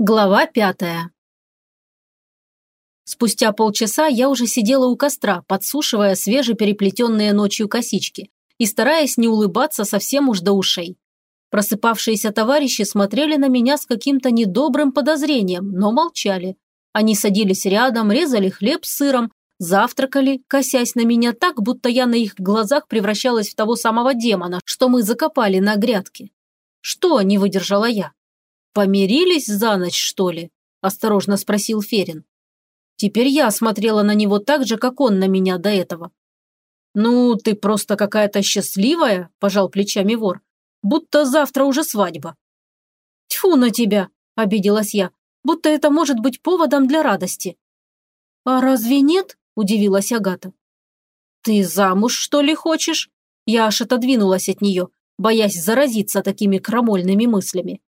Глава пятая Спустя полчаса я уже сидела у костра, подсушивая свежепереплетенные ночью косички и стараясь не улыбаться совсем уж до ушей. Просыпавшиеся товарищи смотрели на меня с каким-то недобрым подозрением, но молчали. Они садились рядом, резали хлеб с сыром, завтракали, косясь на меня так, будто я на их глазах превращалась в того самого демона, что мы закопали на грядке. Что не выдержала я? «Помирились за ночь, что ли?» – осторожно спросил Ферин. Теперь я смотрела на него так же, как он на меня до этого. «Ну, ты просто какая-то счастливая», – пожал плечами вор. «Будто завтра уже свадьба». «Тьфу на тебя!» – обиделась я. «Будто это может быть поводом для радости». «А разве нет?» – удивилась Агата. «Ты замуж, что ли, хочешь?» Я аж отодвинулась от нее, боясь заразиться такими крамольными мыслями.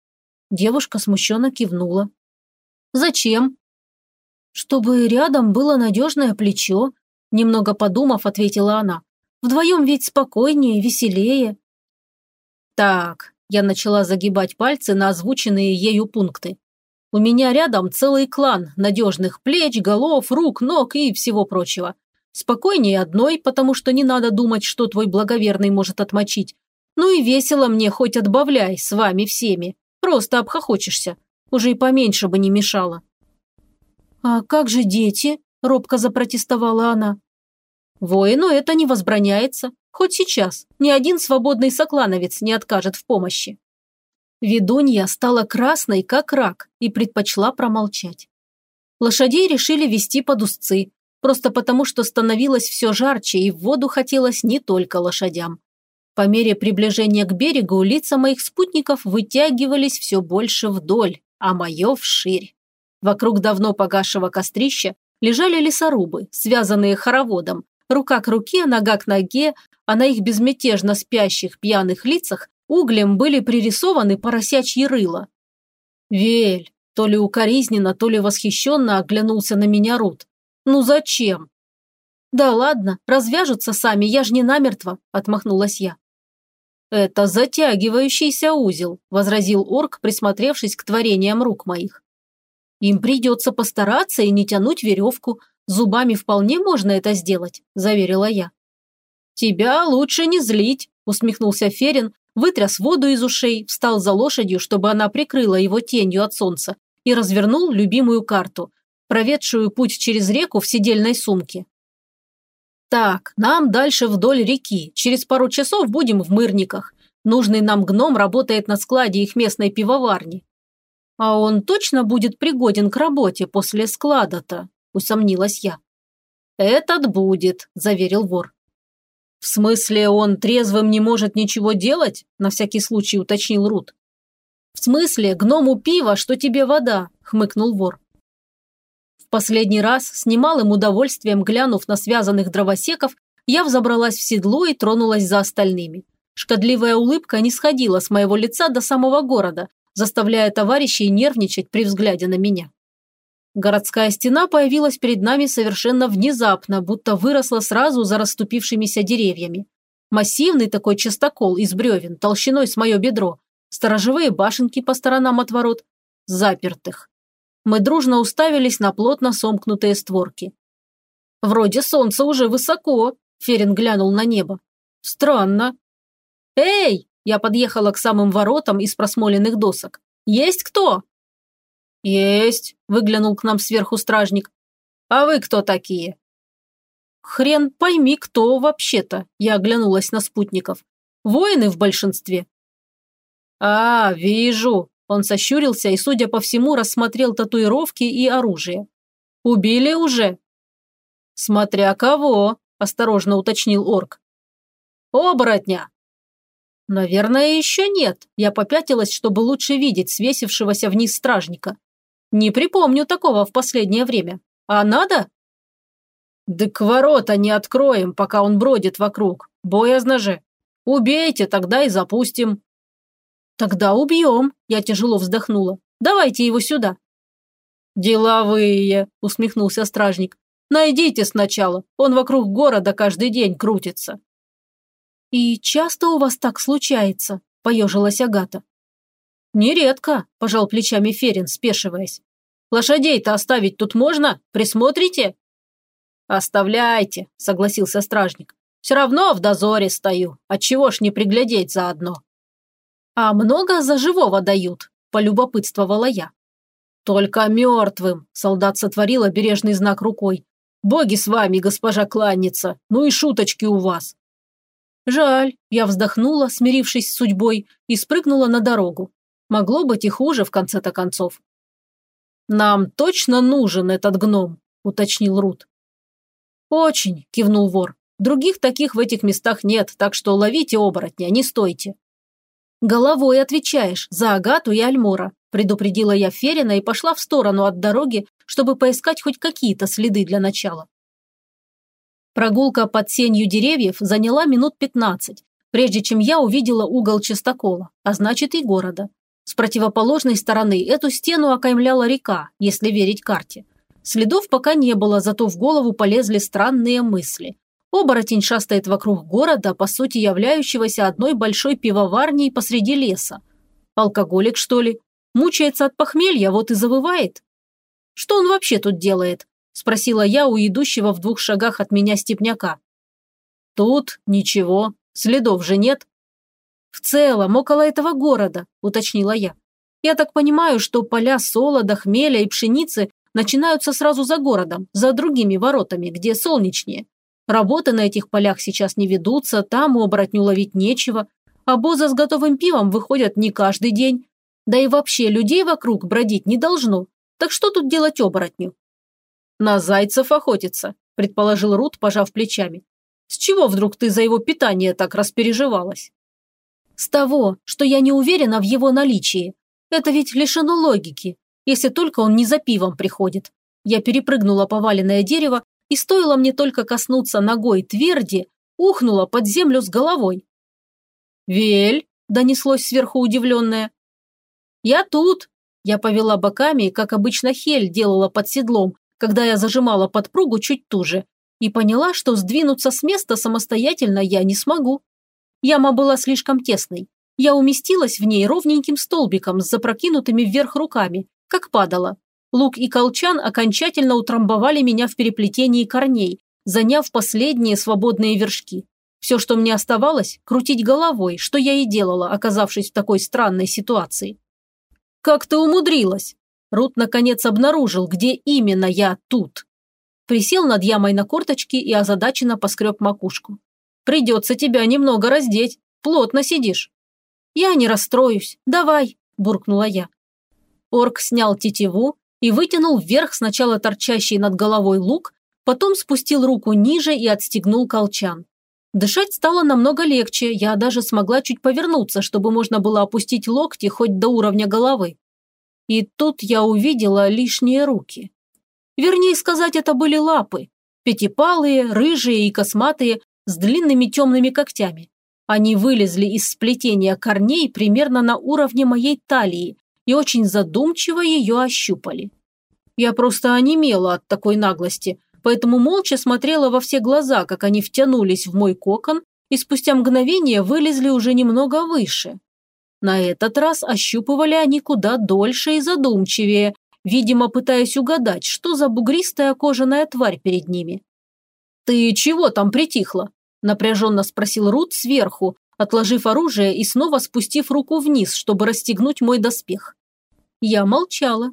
Девушка смущенно кивнула. «Зачем?» «Чтобы рядом было надежное плечо», немного подумав, ответила она. «Вдвоем ведь спокойнее, веселее». «Так», я начала загибать пальцы на озвученные ею пункты. «У меня рядом целый клан надежных плеч, голов, рук, ног и всего прочего. Спокойнее одной, потому что не надо думать, что твой благоверный может отмочить. Ну и весело мне хоть отбавляй с вами всеми. Просто обхохочешься. Уже и поменьше бы не мешало». «А как же дети?» – робко запротестовала она. «Воину это не возбраняется. Хоть сейчас. Ни один свободный соклановец не откажет в помощи». Ведунья стала красной, как рак, и предпочла промолчать. Лошадей решили вести под узцы, просто потому что становилось все жарче, и в воду хотелось не только лошадям. По мере приближения к берегу лица моих спутников вытягивались все больше вдоль, а мое вширь. Вокруг давно погасшего кострища лежали лесорубы, связанные хороводом, рука к руке, нога к ноге, а на их безмятежно спящих пьяных лицах углем были пририсованы поросячьи рыла. «Вель!» – то ли укоризненно, то ли восхищенно оглянулся на меня Рут. «Ну зачем?» «Да ладно, развяжутся сами, я ж не намертво», – отмахнулась я. «Это затягивающийся узел», – возразил орк, присмотревшись к творениям рук моих. «Им придется постараться и не тянуть веревку. Зубами вполне можно это сделать», – заверила я. «Тебя лучше не злить», – усмехнулся Ферин, вытряс воду из ушей, встал за лошадью, чтобы она прикрыла его тенью от солнца, и развернул любимую карту, проведшую путь через реку в сидельной сумке. «Так, нам дальше вдоль реки. Через пару часов будем в Мырниках. Нужный нам гном работает на складе их местной пивоварни». «А он точно будет пригоден к работе после склада-то?» – усомнилась я. «Этот будет», – заверил вор. «В смысле, он трезвым не может ничего делать?» – на всякий случай уточнил Рут. «В смысле, гному пива, что тебе вода?» – хмыкнул вор последний раз, с немалым удовольствием глянув на связанных дровосеков, я взобралась в седло и тронулась за остальными. Шкодливая улыбка не сходила с моего лица до самого города, заставляя товарищей нервничать при взгляде на меня. Городская стена появилась перед нами совершенно внезапно, будто выросла сразу за расступившимися деревьями. Массивный такой частокол из бревен, толщиной с мое бедро, сторожевые башенки по сторонам от ворот, запертых. Мы дружно уставились на плотно сомкнутые створки. «Вроде солнце уже высоко», – Ферин глянул на небо. «Странно». «Эй!» – я подъехала к самым воротам из просмоленных досок. «Есть кто?» «Есть», – выглянул к нам сверху стражник. «А вы кто такие?» «Хрен пойми, кто вообще-то», – я оглянулась на спутников. «Воины в большинстве». «А, вижу», он сощурился и, судя по всему, рассмотрел татуировки и оружие. «Убили уже?» «Смотря кого», – осторожно уточнил орк. «Оборотня!» «Наверное, еще нет. Я попятилась, чтобы лучше видеть свесившегося вниз стражника. Не припомню такого в последнее время. А надо?» «Дык ворота не откроем, пока он бродит вокруг. Боязно же. Убейте, тогда и запустим», «Тогда убьем», – я тяжело вздохнула. «Давайте его сюда». «Деловые», – усмехнулся стражник. «Найдите сначала, он вокруг города каждый день крутится». «И часто у вас так случается?» – поежилась Агата. «Нередко», – пожал плечами Ферин, спешиваясь. «Лошадей-то оставить тут можно? Присмотрите?» «Оставляйте», – согласился стражник. «Все равно в дозоре стою. Отчего ж не приглядеть заодно?» «А много за живого дают?» – полюбопытствовала я. «Только мертвым», – солдат сотворил обережный знак рукой. «Боги с вами, госпожа кланница, ну и шуточки у вас». Жаль, я вздохнула, смирившись с судьбой, и спрыгнула на дорогу. Могло быть и хуже в конце-то концов. «Нам точно нужен этот гном», – уточнил Рут. «Очень», – кивнул вор. «Других таких в этих местах нет, так что ловите оборотня, не стойте». «Головой отвечаешь, за Агату и Альмора», – предупредила я Ферина и пошла в сторону от дороги, чтобы поискать хоть какие-то следы для начала. Прогулка под сенью деревьев заняла минут пятнадцать, прежде чем я увидела угол частокола, а значит и города. С противоположной стороны эту стену окаймляла река, если верить карте. Следов пока не было, зато в голову полезли странные мысли. Оборотень шастает вокруг города, по сути являющегося одной большой пивоварней посреди леса. Алкоголик, что ли? Мучается от похмелья, вот и завывает. Что он вообще тут делает? Спросила я у идущего в двух шагах от меня степняка. Тут ничего, следов же нет. «В целом, около этого города», – уточнила я. «Я так понимаю, что поля солода, хмеля и пшеницы начинаются сразу за городом, за другими воротами, где солнечнее. Работы на этих полях сейчас не ведутся, там оборотню ловить нечего, а боза с готовым пивом выходят не каждый день. Да и вообще людей вокруг бродить не должно. Так что тут делать оборотню?» «На зайцев охотиться», – предположил Рут, пожав плечами. «С чего вдруг ты за его питание так распереживалась?» С того, что я не уверена в его наличии. Это ведь лишено логики, если только он не за пивом приходит. Я перепрыгнула поваленное дерево, и стоило мне только коснуться ногой тверди, ухнула под землю с головой. «Вель!» – донеслось сверху удивленное. «Я тут!» – я повела боками, как обычно Хель делала под седлом, когда я зажимала подпругу чуть туже, и поняла, что сдвинуться с места самостоятельно я не смогу. Яма была слишком тесной. Я уместилась в ней ровненьким столбиком с запрокинутыми вверх руками, как падала. Лук и колчан окончательно утрамбовали меня в переплетении корней, заняв последние свободные вершки. Все, что мне оставалось, крутить головой, что я и делала, оказавшись в такой странной ситуации. «Как ты умудрилась?» Рут наконец обнаружил, где именно я тут. Присел над ямой на корточки и озадаченно поскреб макушку. Придется тебя немного раздеть. Плотно сидишь». «Я не расстроюсь. Давай», – буркнула я. Орк снял тетиву и вытянул вверх сначала торчащий над головой лук, потом спустил руку ниже и отстегнул колчан. Дышать стало намного легче, я даже смогла чуть повернуться, чтобы можно было опустить локти хоть до уровня головы. И тут я увидела лишние руки. Вернее сказать, это были лапы. Пятипалые, рыжие и косматые, с длинными темными когтями. Они вылезли из сплетения корней примерно на уровне моей талии и очень задумчиво ее ощупали. Я просто онемела от такой наглости, поэтому молча смотрела во все глаза, как они втянулись в мой кокон и спустя мгновение вылезли уже немного выше. На этот раз ощупывали они куда дольше и задумчивее, видимо, пытаясь угадать, что за бугристая кожаная тварь перед ними. «Ты чего там притихла?» напряженно спросил Рут сверху, отложив оружие и снова спустив руку вниз, чтобы расстегнуть мой доспех. Я молчала.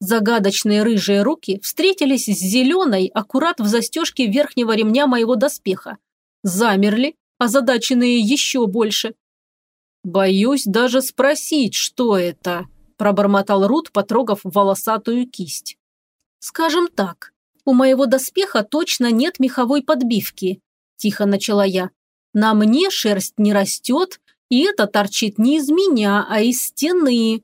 Загадочные рыжие руки встретились с зеленой аккурат в застежке верхнего ремня моего доспеха. Замерли, озадаченные еще больше. «Боюсь даже спросить, что это», – пробормотал Рут, потрогав волосатую кисть. «Скажем так, у моего доспеха точно нет меховой подбивки, тихо начала я. «На мне шерсть не растет, и это торчит не из меня, а из стены».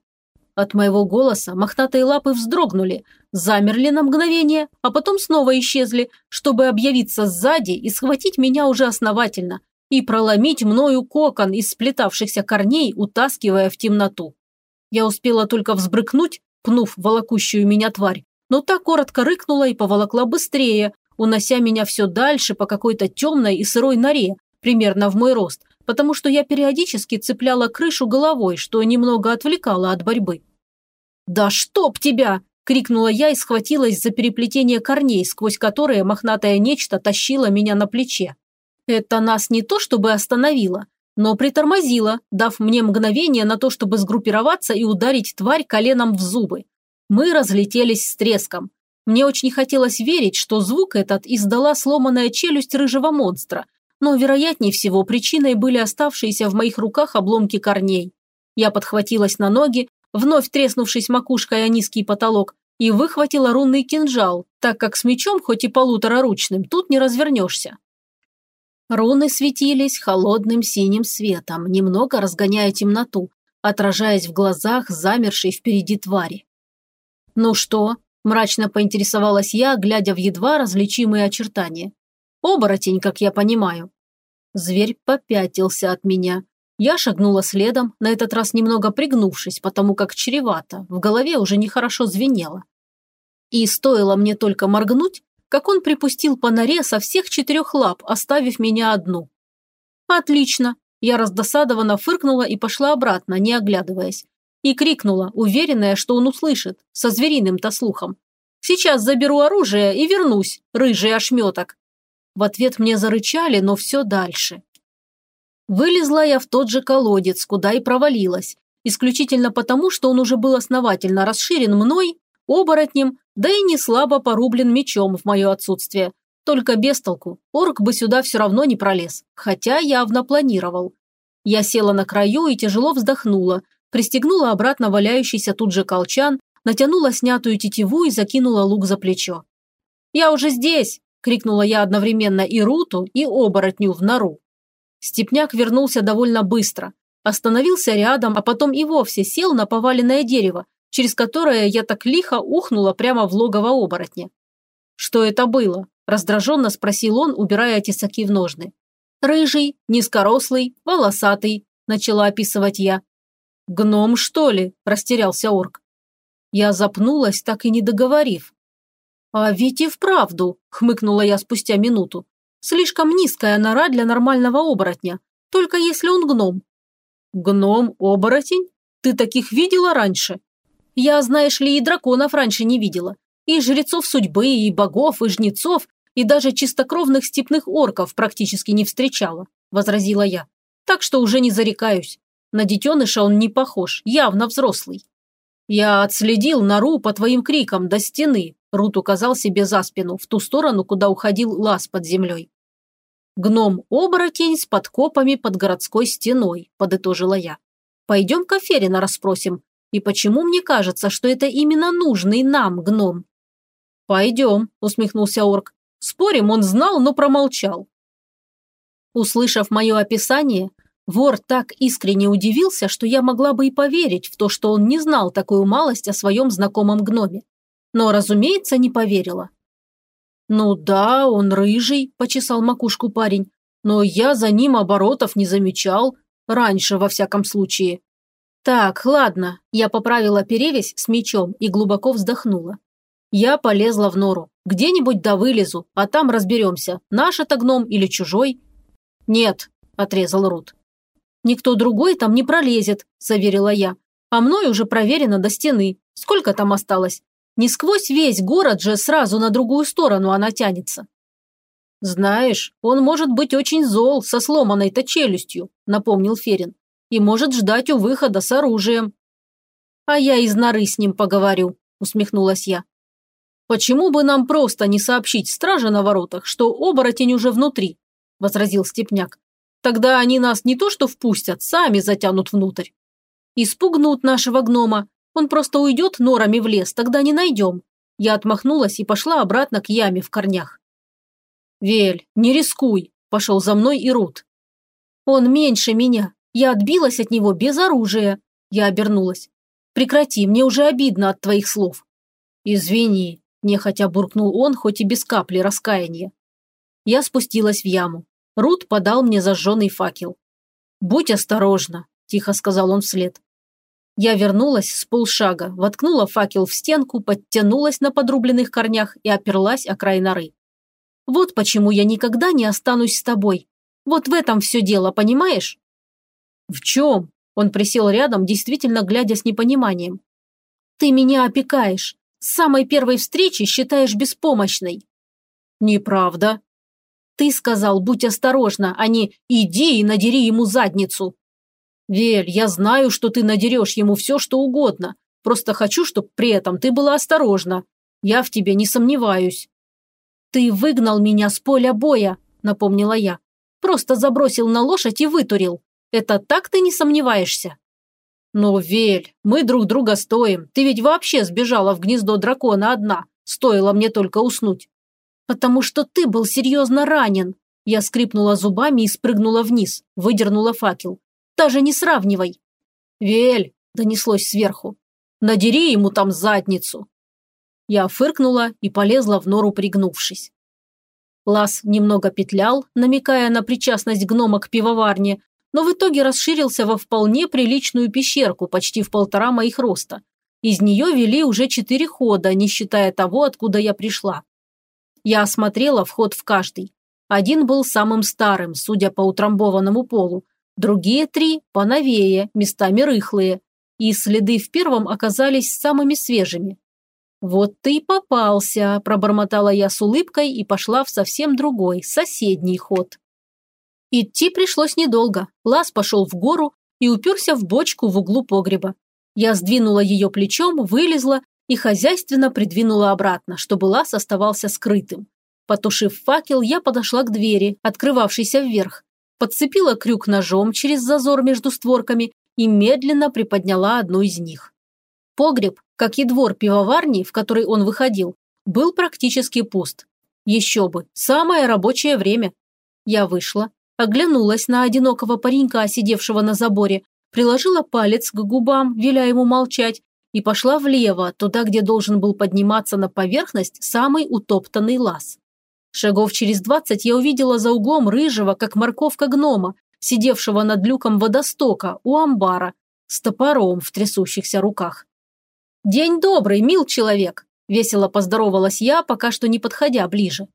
От моего голоса мохнатые лапы вздрогнули, замерли на мгновение, а потом снова исчезли, чтобы объявиться сзади и схватить меня уже основательно и проломить мною кокон из сплетавшихся корней, утаскивая в темноту. Я успела только взбрыкнуть, пнув волокущую меня тварь, но та коротко рыкнула и поволокла быстрее, унося меня все дальше по какой-то темной и сырой норе, примерно в мой рост, потому что я периодически цепляла крышу головой, что немного отвлекало от борьбы. «Да чтоб тебя!» – крикнула я и схватилась за переплетение корней, сквозь которые мохнатое нечто тащило меня на плече. Это нас не то чтобы остановило, но притормозило, дав мне мгновение на то, чтобы сгруппироваться и ударить тварь коленом в зубы. Мы разлетелись с треском. Мне очень хотелось верить, что звук этот издала сломанная челюсть рыжего монстра, но, вероятнее всего, причиной были оставшиеся в моих руках обломки корней. Я подхватилась на ноги, вновь треснувшись макушкой о низкий потолок, и выхватила рунный кинжал, так как с мечом, хоть и полутораручным, тут не развернешься. Руны светились холодным синим светом, немного разгоняя темноту, отражаясь в глазах замершей впереди твари. «Ну что?» – мрачно поинтересовалась я, глядя в едва различимые очертания. «Оборотень, как я понимаю». Зверь попятился от меня. Я шагнула следом, на этот раз немного пригнувшись, потому как чревато, в голове уже нехорошо звенело. И стоило мне только моргнуть, как он припустил по норе со всех четырех лап, оставив меня одну. «Отлично!» Я раздосадованно фыркнула и пошла обратно, не оглядываясь. И крикнула, уверенная, что он услышит, со звериным-то слухом. «Сейчас заберу оружие и вернусь, рыжий ошметок!» В ответ мне зарычали, но все дальше. Вылезла я в тот же колодец, куда и провалилась, исключительно потому, что он уже был основательно расширен мной, оборотнем, да и не слабо порублен мечом в мое отсутствие. Только без толку, орк бы сюда все равно не пролез, хотя явно планировал. Я села на краю и тяжело вздохнула, пристегнула обратно валяющийся тут же колчан, натянула снятую тетиву и закинула лук за плечо. «Я уже здесь!» – крикнула я одновременно и Руту, и оборотню в нору. Степняк вернулся довольно быстро. Остановился рядом, а потом и вовсе сел на поваленное дерево, через которое я так лихо ухнула прямо в логово оборотня. «Что это было?» – раздраженно спросил он, убирая тесаки в ножны. «Рыжий, низкорослый, волосатый», – начала описывать я. «Гном, что ли?» – растерялся орк. Я запнулась, так и не договорив. «А ведь и вправду», – хмыкнула я спустя минуту. «Слишком низкая нора для нормального оборотня, только если он гном». «Гном-оборотень? Ты таких видела раньше?» Я, знаешь ли, и драконов раньше не видела. И жрецов судьбы, и богов, и жнецов, и даже чистокровных степных орков практически не встречала», – возразила я. «Так что уже не зарекаюсь. На детеныша он не похож, явно взрослый». «Я отследил нору по твоим крикам до стены», – Рут указал себе за спину, в ту сторону, куда уходил лаз под землей. «Гном-оборотень с подкопами под городской стеной», – подытожила я. «Пойдем-ка Ферина расспросим, и почему мне кажется, что это именно нужный нам гном?» «Пойдем», – усмехнулся орк. «Спорим, он знал, но промолчал». Услышав мое описание, вор так искренне удивился, что я могла бы и поверить в то, что он не знал такую малость о своем знакомом гноме. Но, разумеется, не поверила. «Ну да, он рыжий», – почесал макушку парень. «Но я за ним оборотов не замечал. Раньше, во всяком случае. «Так, ладно», – я поправила перевязь с мечом и глубоко вздохнула. Я полезла в нору. Где-нибудь да вылезу, а там разберемся, наш это гном или чужой. «Нет», – отрезал Рут. «Никто другой там не пролезет», – заверила я. «А мной уже проверено до стены. Сколько там осталось? Не сквозь весь город же сразу на другую сторону она тянется». «Знаешь, он может быть очень зол со сломанной-то челюстью», – напомнил Ферин и может ждать у выхода с оружием. А я из норы с ним поговорю, усмехнулась я. Почему бы нам просто не сообщить страже на воротах, что оборотень уже внутри? возразил Степняк. Тогда они нас не то что впустят, сами затянут внутрь. Испугнут нашего гнома. Он просто уйдет норами в лес, тогда не найдем. Я отмахнулась и пошла обратно к яме в корнях. «Вель, не рискуй», – пошел за мной и Рут. «Он меньше меня, я отбилась от него без оружия. Я обернулась. Прекрати, мне уже обидно от твоих слов. Извини, нехотя буркнул он, хоть и без капли раскаяния. Я спустилась в яму. Рут подал мне зажженный факел. «Будь осторожна», – тихо сказал он вслед. Я вернулась с полшага, воткнула факел в стенку, подтянулась на подрубленных корнях и оперлась о край норы. «Вот почему я никогда не останусь с тобой. Вот в этом все дело, понимаешь?» «В чем?» Он присел рядом, действительно глядя с непониманием. «Ты меня опекаешь. С самой первой встречи считаешь беспомощной». «Неправда». «Ты сказал, будь осторожна, а не иди и надери ему задницу». «Вель, я знаю, что ты надерешь ему все, что угодно. Просто хочу, чтобы при этом ты была осторожна. Я в тебе не сомневаюсь». «Ты выгнал меня с поля боя», – напомнила я. «Просто забросил на лошадь и вытурил. Это так ты не сомневаешься?» «Ну, Вель, мы друг друга стоим. Ты ведь вообще сбежала в гнездо дракона одна. Стоило мне только уснуть». «Потому что ты был серьезно ранен». Я скрипнула зубами и спрыгнула вниз, выдернула факел. «Даже не сравнивай». «Вель», – донеслось сверху, – «надери ему там задницу». Я фыркнула и полезла в нору, пригнувшись. Лаз немного петлял, намекая на причастность гнома к пивоварне, но в итоге расширился во вполне приличную пещерку почти в полтора моих роста. Из нее вели уже четыре хода, не считая того, откуда я пришла. Я осмотрела вход в каждый. Один был самым старым, судя по утрамбованному полу, другие три – поновее, местами рыхлые, и следы в первом оказались самыми свежими. «Вот ты и попался», – пробормотала я с улыбкой и пошла в совсем другой, соседний ход. Идти пришлось недолго. Лаз пошел в гору и уперся в бочку в углу погреба. Я сдвинула ее плечом, вылезла и хозяйственно придвинула обратно, чтобы лаз оставался скрытым. Потушив факел, я подошла к двери, открывавшейся вверх, подцепила крюк ножом через зазор между створками и медленно приподняла одну из них. Погреб, как и двор пивоварни, в который он выходил, был практически пуст. Еще бы, самое рабочее время. Я вышла, Оглянулась на одинокого паренька, сидевшего на заборе, приложила палец к губам, веля ему молчать, и пошла влево, туда, где должен был подниматься на поверхность самый утоптанный лаз. Шагов через двадцать я увидела за углом рыжего, как морковка гнома, сидевшего над люком водостока у амбара, с топором в трясущихся руках. «День добрый, мил человек!» – весело поздоровалась я, пока что не подходя ближе.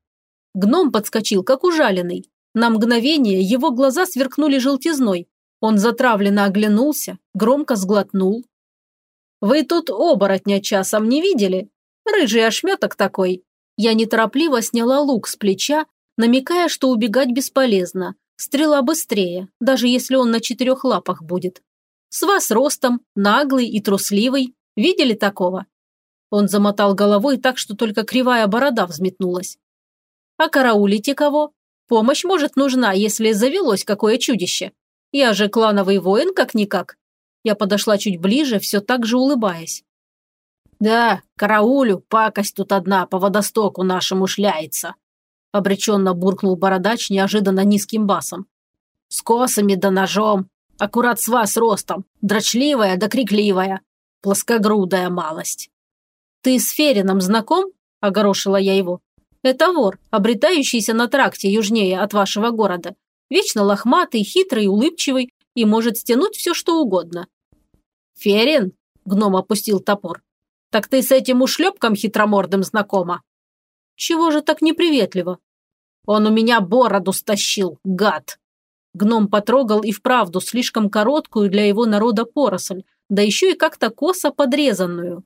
Гном подскочил, как ужаленный. На мгновение его глаза сверкнули желтизной. Он затравленно оглянулся, громко сглотнул. «Вы тут оборотня часом не видели? Рыжий ошметок такой». Я неторопливо сняла лук с плеча, намекая, что убегать бесполезно. Стрела быстрее, даже если он на четырех лапах будет. С вас ростом, наглый и трусливый. Видели такого?» Он замотал головой так, что только кривая борода взметнулась. «А караулите кого? Помощь, может, нужна, если завелось какое чудище. Я же клановый воин, как-никак. Я подошла чуть ближе, все так же улыбаясь. «Да, караулю, пакость тут одна по водостоку нашему шляется», обреченно буркнул бородач неожиданно низким басом. «С косами да ножом, аккурат с вас ростом, дрочливая да крикливая, плоскогрудая малость». «Ты с Ферином знаком?» – огорошила я его. Это вор, обретающийся на тракте южнее от вашего города. Вечно лохматый, хитрый, улыбчивый и может стянуть все, что угодно. Ферин? Гном опустил топор. Так ты с этим ушлепком хитромордым знакома? Чего же так неприветливо? Он у меня бороду стащил, гад. Гном потрогал и вправду слишком короткую для его народа поросль, да еще и как-то косо подрезанную.